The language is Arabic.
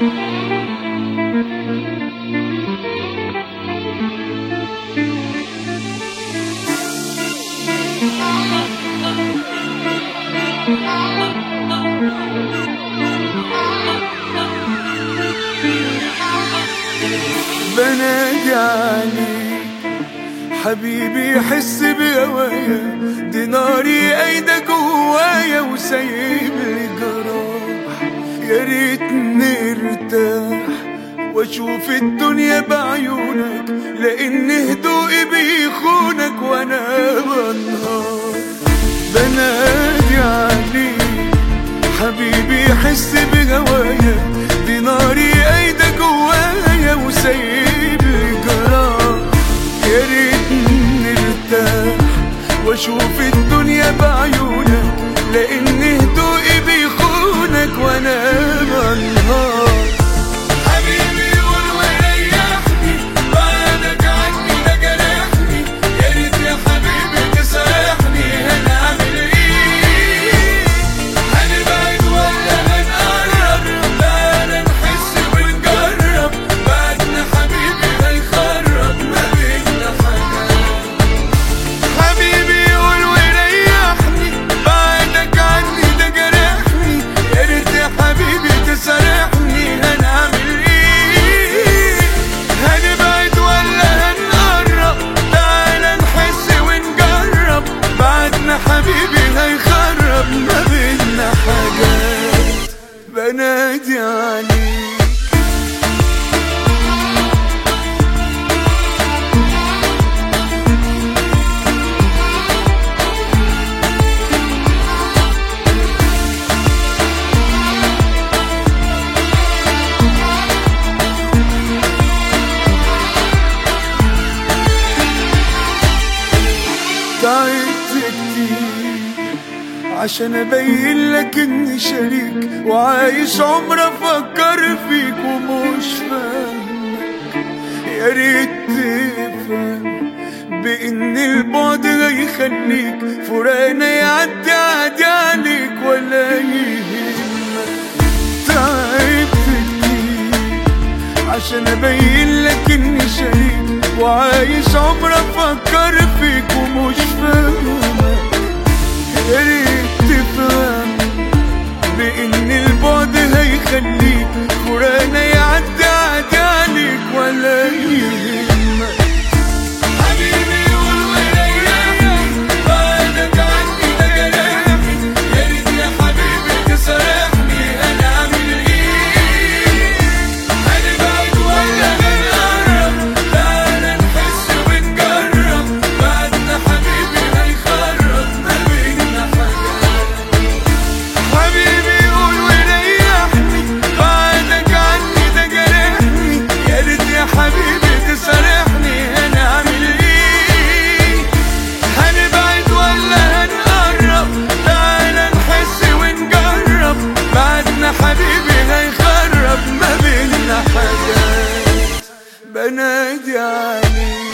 بنادي حبيبي يحس بهوايا دي ناري قايدة جوايا وسايب لي جراح يا ريت نرتاح واشوف الدنيا بعيونك لأن هدوئي بيخونك وأنا بنهار. بنادي عليك حبيبي يحس بهوايا دي ناري قايدة جوايا وسايب لي جراح يا ريت نرتاح وأشوف الدنيا بعيونك لأن بنادي عليك تعبت كتير عشان أبين لك إني شريك وعايش عمر أفكر فيك ومش فاهمك يا ريت تفهم بإن البعد هيخليك فراقنا يعدي عادي عليك ولا يهمك. تعبت كتير عشان أبين لك إني شريك وعايش عمر أفكر فيك ومش Uren ben edeni